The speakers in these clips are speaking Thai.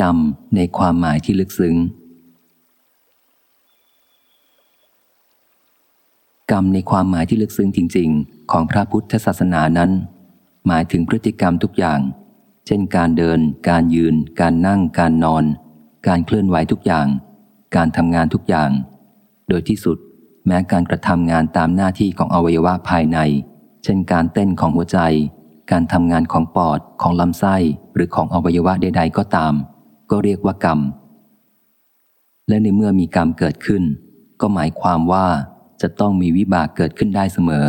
กรรมในความหมายที่ลึกซึ้ง กรรมในความหมายที่ลึกซึ้งจริง ๆ ของพระพุทธศาสนานั้น หมายถึงพฤติกรรมทุกอย่าง เช่น การเดิน การยืน การนั่ง การนอน การเคลื่อนไหวทุกอย่าง การทำงานทุกอย่าง โดยที่สุดแม้การกระทำงานตามหน้าที่ของอวัยวะภายใน เช่นการเต้นของหัวใจ การทำงานของปอด ของลำไส้ หรือของอวัยวะใด ๆ ก็ตาม ก็เรียกว่ากรรม และในเมื่อมีกรรมเกิดขึ้น ก็หมายความว่าจะต้องมีวิบากเกิดขึ้นได้เสมอ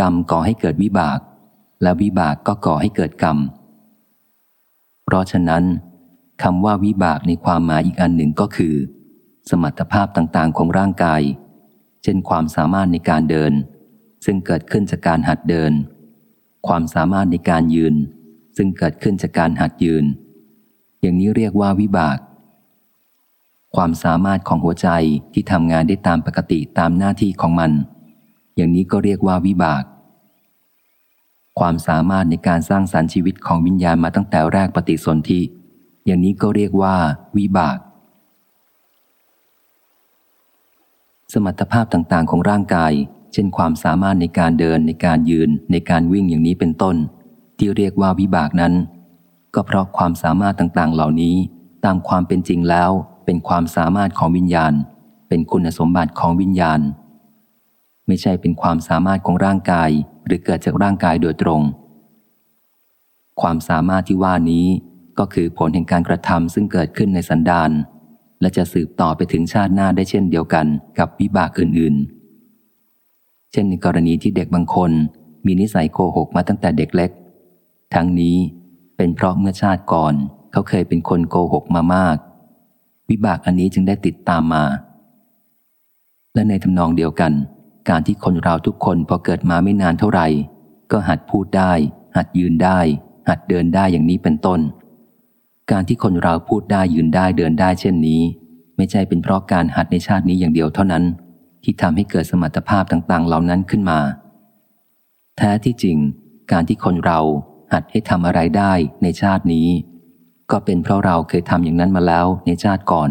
กรรมก่อให้เกิดวิบาก และวิบากก็ก่อให้เกิดกรรม เพราะฉะนั้นคำว่าวิบากในความหมายอีกอันหนึ่งก็คือ สมรรถภาพต่างๆของร่างกาย เช่นความสามารถในการเดิน ซึ่งเกิดขึ้นจากการหัดเดิน ความสามารถในการยืน ซึ่งเกิดขึ้นจากการหัดยืน อย่างนี้เรียกว่าวิบาก ความสามารถของหัวใจที่ทำงานได้ตามปกติตามหน้าที่ของมัน อย่างนี้ก็เรียกว่าวิบาก ความสามารถในการสร้างสารรค์ชีวิตของวิญญาณมาตั้งแต่แรกปฏิสนธิ อย่างนี้ก็เรียกว่าวิบาก สมรรถภาพต่างๆ ของร่างกาย เช่น ความสามารถในการเดินในการยืนในการวิ่งอย่างนี้เป็นต้น ที่เรียกว่าวิบากนั้น ก็เพราะความสามารถต่างๆ เหล่านี้ ตามความเป็นจริงแล้ว เป็นความสามารถของวิญญาณ เป็นคุณสมบัติของวิญญาณ ไม่ใช่เป็นความสามารถของร่างกาย หรือเกิดจากร่างกายโดยตรง ความสามารถที่ว่านี้ก็คือผลแห่งการกระทำซึ่งเกิดขึ้นในสันดานและจะสืบต่อไปถึงชาติหน้าได้เช่นเดียวกันกับวิบากอื่นๆ เช่นในกรณีที่เด็กบางคน มีนิสัยโกหกมาตั้งแต่เด็กเล็ก ทั้งนี้ เป็นเพราะเมื่อชาติก่อนเขาเคยเป็นคนโกหกมามาก วิบากอันนี้จึงได้ติดตามมา และในทำนองเดียวกัน การที่คนเราทุกคนพอเกิดมาไม่นานเท่าไหร่ ก็หัดพูดได้ หัดยืนได้ หัดเดินได้อย่างนี้เป็นต้น การที่คนเราพูดได้ยืนได้เดินได้เช่นนี้ ไม่ใช่เป็นเพราะการหัดในชาตินี้อย่างเดียวเท่านั้น ที่ทำให้เกิดสมรรถภาพต่าง ๆ เหล่านั้นขึ้นมา แท้ที่จริง การที่คนเรา หัดให้ทำอะไรได้ในชาตินี้ ก็เป็นเพราะเราเคยทำอย่างนั้นมาแล้วในชาติก่อน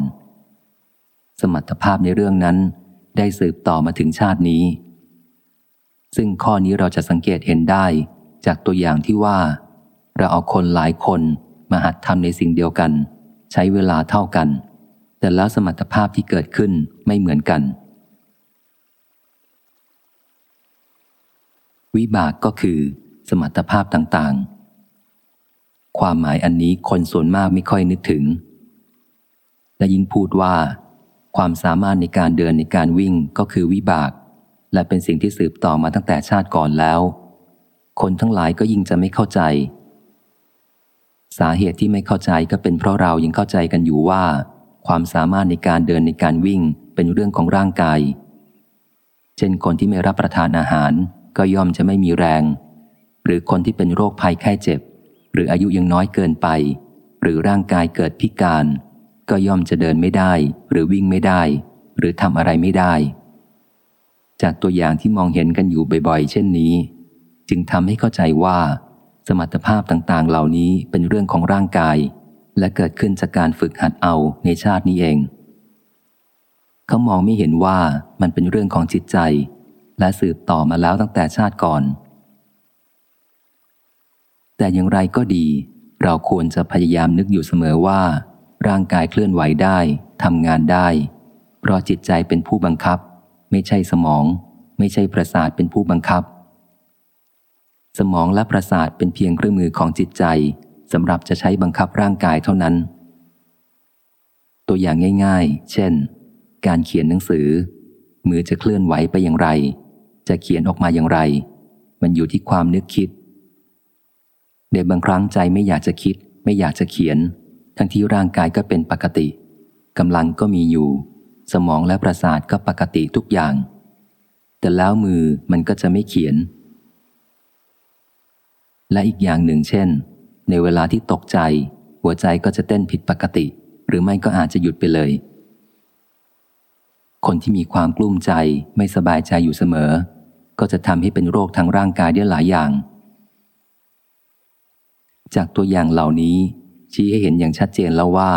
สมรรถภาพในเรื่องนั้นได้สืบต่อมาถึงชาตินี้ ซึ่งข้อนี้เราจะสังเกตเห็นได้จากตัวอย่างที่ว่า เราเอาคนหลายคนมาหัดทำในสิ่งเดียวกัน ใช้เวลาเท่ากัน แต่แล้วสมรรถภาพที่เกิดขึ้นไม่เหมือนกัน วิบากก็คือ สมรรถภาพต่างๆ ความหมายอันนี้คนส่วนมากไม่ค่อยนึกถึง และยิ่งพูดว่า ความสามารถในการเดินในการวิ่งก็คือวิบาก และเป็นสิ่งที่สืบต่อมาตั้งแต่ชาติก่อนแล้ว คนทั้งหลายก็ยิ่งจะไม่เข้าใจ สาเหตุที่ไม่เข้าใจก็เป็นเพราะเรายังเข้าใจกันอยู่ว่า ความสามารถในการเดินในการวิ่งเป็นเรื่องของร่างกาย เช่นคนที่ไม่รับประทานอาหารก็ย่อมจะไม่มีแรง หรือคนที่เป็นโรคภัยไข้เจ็บ หรืออายุยังน้อยเกินไป หรือร่างกายเกิดพิการ ก็ย่อมจะเดินไม่ได้ หรือวิ่งไม่ได้ หรือทำอะไรไม่ได้ จากตัวอย่างที่มองเห็นกันอยู่บ่อยๆ เช่นนี้ จึงทำให้เข้าใจว่า สมรรถภาพต่างๆ เหล่านี้เป็นเรื่องของร่างกาย และเกิดขึ้นจากการฝึกหัดเอาในชาตินี้เองเขามองไม่เห็นว่ามันเป็นเรื่องของจิตใจ และสืบต่อมาแล้วตั้งแต่ชาติก่อน แต่อย่างไรก็ดี เราควรจะพยายามนึกอยู่เสมอว่า ร่างกายเคลื่อนไหวได้ทำงานได้ เพราะจิตใจเป็นผู้บังคับ ไม่ใช่สมอง ไม่ใช่ประสาทเป็นผู้บังคับ สมองและประสาทเป็นเพียงเครื่องมือของจิตใจสำหรับจะใช้บังคับร่างกายเท่านั้น ตัวอย่างง่าย ๆ เช่น การเขียนหนังสือ มือจะเคลื่อนไหวไปอย่างไร จะเขียนออกมาอย่างไร มันอยู่ที่ความนึกคิด เด็กบางครั้งใจไม่อยากจะคิด ไม่อยากจะเขียน ทั้งที่ร่างกายก็เป็นปกติกำลังก็มีอยู่ สมองและประสาทก็ปกติทุกอย่าง แต่แล้วมือมันก็จะไม่เขียน และอีกอย่างหนึ่งเช่น ในเวลาที่ตกใจ หัวใจก็จะเต้นผิดปกติ หรือไม่ก็อาจจะหยุดไปเลย คนที่มีความกลุ้มใจไม่สบายใจอยู่เสมอ ก็จะทำให้เป็นโรคทางร่างกายได้หลายอย่าง จากตัวอย่างเหล่านี้ ชี้ให้เห็นอย่างชัดเจนแล้วว่า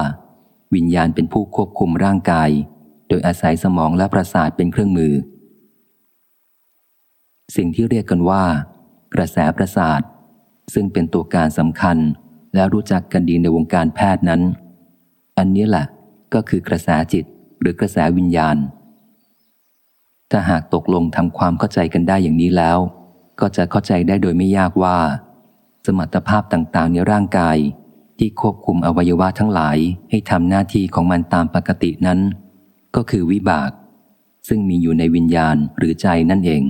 วิญญาณเป็นผู้ควบคุมร่างกาย โดยอาศัยสมองและประสาทเป็นเครื่องมือ สิ่งที่เรียกกันว่า กระแสประสาท ซึ่งเป็นตัวการสำคัญและรู้จักกันดีในวงการแพทย์นั้น อันนี้แหละก็คือกระแสจิตหรือกระแสวิญญาณ ถ้าหากตกลงทำความเข้าใจกันได้อย่างนี้แล้ว ก็จะเข้าใจได้โดยไม่ยากว่า สมรรถภาพต่างๆ ในร่างกาย ที่ควบคุมอวัยวะทั้งหลายให้ทำหน้าที่ของมันตามปกตินั้น ก็คือวิบาก ซึ่งมีอยู่ในวิญญาณหรือใจนั่นเอง